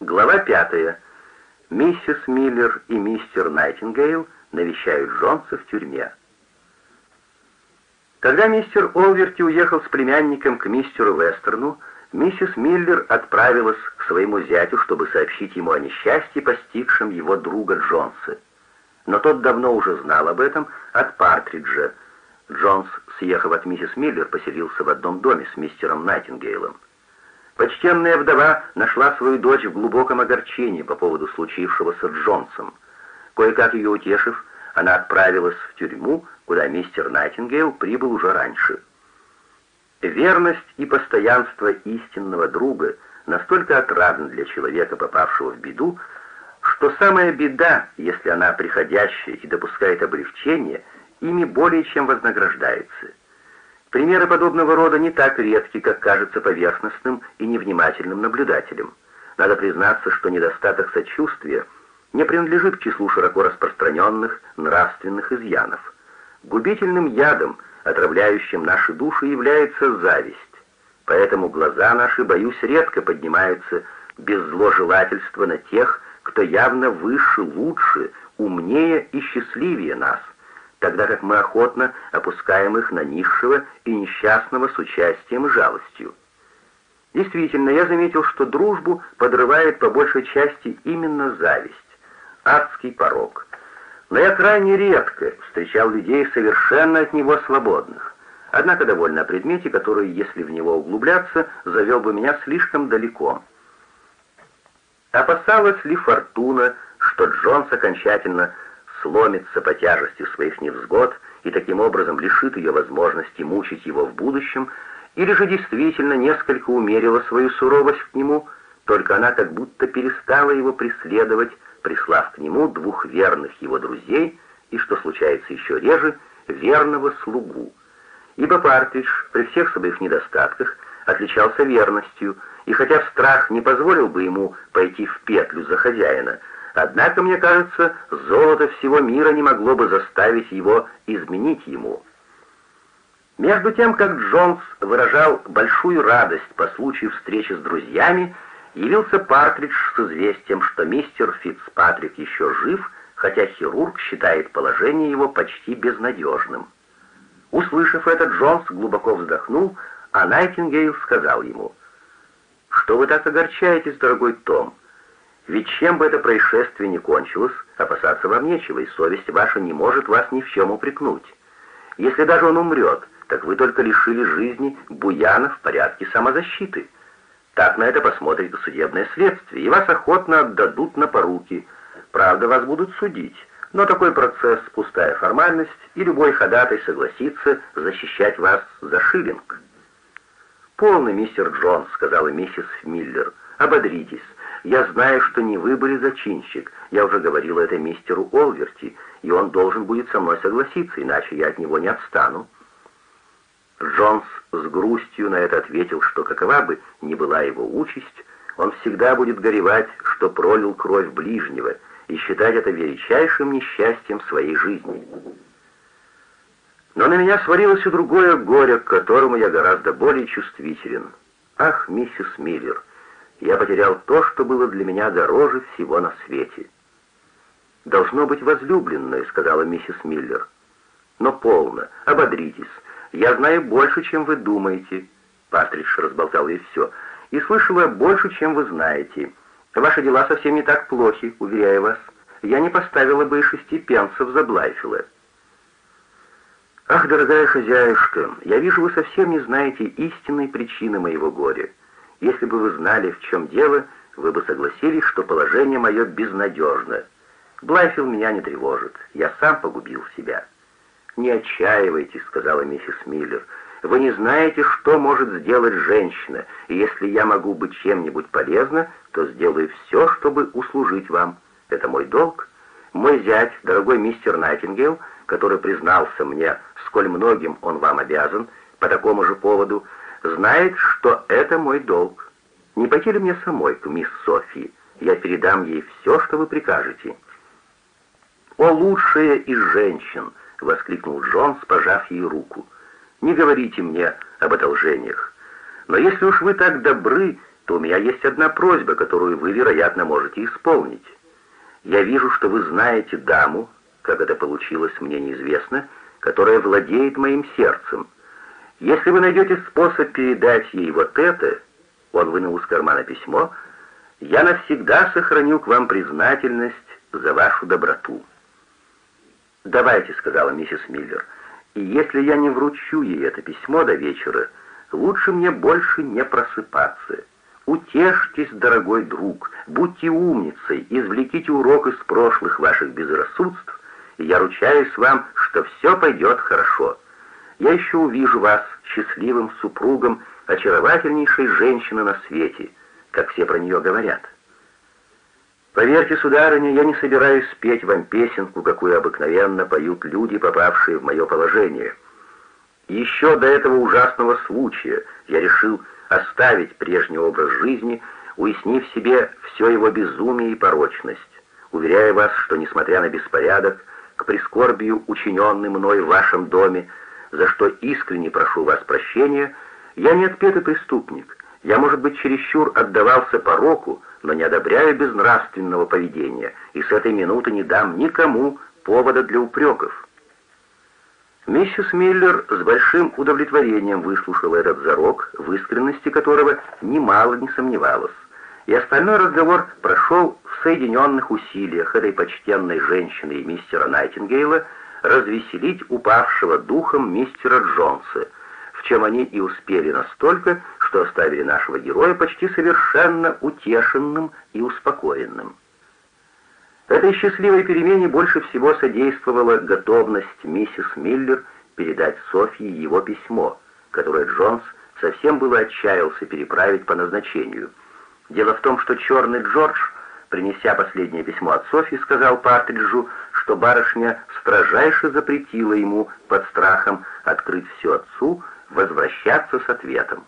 Глава пятая. Миссис Миллер и мистер Найтингейл навещают Джонса в тюрьме. Когда мистер Олверти уехал с племянником к мистеру Вестерну, миссис Миллер отправилась к своему зятю, чтобы сообщить ему о несчастье, постигшем его друга Джонса. Но тот давно уже знал об этом от Партриджа. Джонс, съехав от миссис Миллер, поселился в одном доме с мистером Найтингейлом. Почтенная вдова нашла свою дочь в глубоком огорчении по поводу случившегося с Джонсом. Кое-как ее утешив, она отправилась в тюрьму, куда мистер Найтингейл прибыл уже раньше. Верность и постоянство истинного друга настолько отрадны для человека, попавшего в беду, что самая беда, если она приходящая и допускает облегчение, ими более чем вознаграждается. Примеры подобного рода не так редки, как кажется поверхностным и невнимательным наблюдателем. Надо признаться, что недостаток сочувствия не принадлежит к числу широко распространенных нравственных изъянов. Губительным ядом, отравляющим наши души, является зависть. Поэтому глаза наши, боюсь, редко поднимаются без зложелательства на тех, кто явно выше, лучше, умнее и счастливее нас, тогда как мы охотно опускаем их на низшего и несчастного с участием и жалостью. Действительно, я заметил, что дружбу подрывает по большей части именно зависть, адский порог. Но я крайне редко встречал людей совершенно от него свободных. Однако довольно о предмете, который, если в него углубляться, завел бы меня слишком далеко. Опасалась ли Фортуна, что Джонс окончательно сломится по тяжести своих невзгод и таким образом лишит ее возможности мучить его в будущем, или же действительно несколько умерила свою суровость к нему, только она как будто перестала его преследовать, прислав к нему двух верных его друзей и, что случается еще реже, верного слугу. Ибо Партридж при всех своих недостатках отличался верностью, и хотя страх не позволил бы ему пойти в петлю за хозяина, однако, мне кажется, золото всего мира не могло бы заставить его изменить ему. Между тем, как Джонс выражал большую радость по случаю встречи с друзьями, явился Партридж с известием, что мистер Фицпатрик еще жив, хотя хирург считает положение его почти безнадежным. Услышав это, Джонс глубоко вздохнул, а Найтингейл сказал ему, «Что вы так огорчаетесь, дорогой Том? Ведь чем бы это происшествие ни кончилось, опасаться вам нечего, и совесть ваша не может вас ни в чем упрекнуть. Если даже он умрет, так вы только лишили жизни Буяна в порядке самозащиты». Так на это посмотрит судебное следствие, и вас охотно отдадут на поруки. Правда, вас будут судить, но такой процесс — пустая формальность, и любой ходатай согласится защищать вас за шиллинг. «Полный мистер Джонс», — сказала миссис Миллер, — «ободритесь. Я знаю, что не вы были зачинщик. Я уже говорила это мистеру Олверти, и он должен будет со мной согласиться, иначе я от него не отстану». Джонс с грустью на это ответил, что какова бы ни была его участь, он всегда будет горевать, что пролил кровь ближнего, и считать это величайшим несчастьем своей жизни. Но на меня свалилось и другое горе, к которому я гораздо более чувствителен. Ах, миссис Миллер, я потерял то, что было для меня дороже всего на свете. «Должно быть возлюбленное», — сказала миссис Миллер. «Но полно, ободритесь, я знаю больше, чем вы думаете». Патридж разболтал ей все. «И слышала больше, чем вы знаете. Ваши дела совсем не так плохи, уверяю вас. Я не поставила бы и шести пенсов за Блайфилла». «Ах, дорогая хозяюшка, я вижу, вы совсем не знаете истинной причины моего горя. Если бы вы знали, в чем дело, вы бы согласились, что положение мое безнадежно. Блайфилл меня не тревожит, я сам погубил себя». «Не отчаивайтесь», — сказала миссис Миллер. «Вы не знаете, что может сделать женщина, и если я могу быть чем-нибудь полезна, то сделаю все, чтобы услужить вам. Это мой долг. Мой зять, дорогой мистер Найтингейл, который признался мне, сколь многим он вам обязан, по такому же поводу, знает, что это мой долг. Не пойти ли мне самой к мисс Софии? Я передам ей все, что вы прикажете». «О, лучшая из женщин!» — воскликнул Джонс, пожав ей руку. «Не говорите мне об одолжениях. Но если уж вы так добры, то у меня есть одна просьба, которую вы, вероятно, можете исполнить. Я вижу, что вы знаете даму, как это получилось, мне неизвестно, которая владеет моим сердцем. Если вы найдете способ передать ей вот это, он вынул из кармана письмо, я навсегда сохраню к вам признательность за вашу доброту. «Давайте», — сказала миссис Миллер, — «и если я не вручу ей это письмо до вечера, лучше мне больше не просыпаться. Утешьтесь, дорогой друг, будьте умницей, извлеките урок из прошлых ваших безрассудств, и я ручаюсь вам, что все пойдет хорошо. Я еще увижу вас счастливым супругом очаровательнейшей женщины на свете, как все про нее говорят». Поверьте, сударыня, я не собираюсь спеть вам песенку, какую обыкновенно поют люди, попавшие в мое положение. Еще до этого ужасного случая я решил оставить прежний образ жизни, уяснив себе все его безумие и порочность. Уверяю вас, что, несмотря на беспорядок, к прискорбию, учиненный мной в вашем доме, за что искренне прошу вас прощения, я не отпетый преступник. Я, может быть, чересчур отдавался пороку, но не одобряю безнравственного поведения, и с этой минуты не дам никому повода для упреков. Миссис Миллер с большим удовлетворением выслушала этот зарок, в искренности которого немало не сомневалась, и остальной разговор прошел в соединенных усилиях этой почтенной женщины и мистера Найтингейла развеселить упавшего духом мистера Джонса, в чем они и успели настолько, что оставили нашего героя почти совершенно утешенным и успокоенным. Этой счастливой перемене больше всего содействовала готовность миссис Миллер передать Софье его письмо, которое Джонс совсем было отчаялся переправить по назначению. Дело в том, что черный Джордж, принеся последнее письмо от Софьи, сказал Партриджу, что барышня строжайше запретила ему под страхом открыть все отцу, возвращаться с ответом.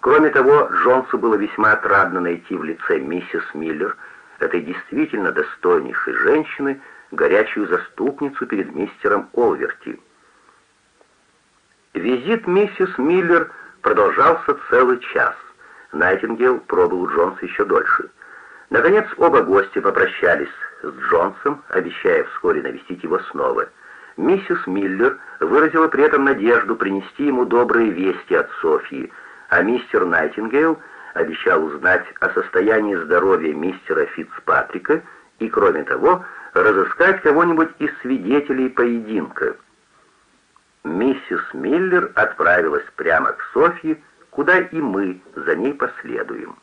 Кроме того, Джонсу было весьма отрадно найти в лице миссис Миллер, этой действительно достойнейшей женщины, горячую заступницу перед мистером Олверти. Визит миссис Миллер продолжался целый час. Найтингел пробыл у Джонса еще дольше. Наконец оба гостя попрощались с Джонсом, обещая вскоре навестить его снова. Миссис Миллер выразила при этом надежду принести ему добрые вести от Софьи, а мистер Найтингейл обещал узнать о состоянии здоровья мистера Фицпатрика и, кроме того, разыскать кого-нибудь из свидетелей поединка. Миссис Миллер отправилась прямо к Софье, куда и мы за ней последуем.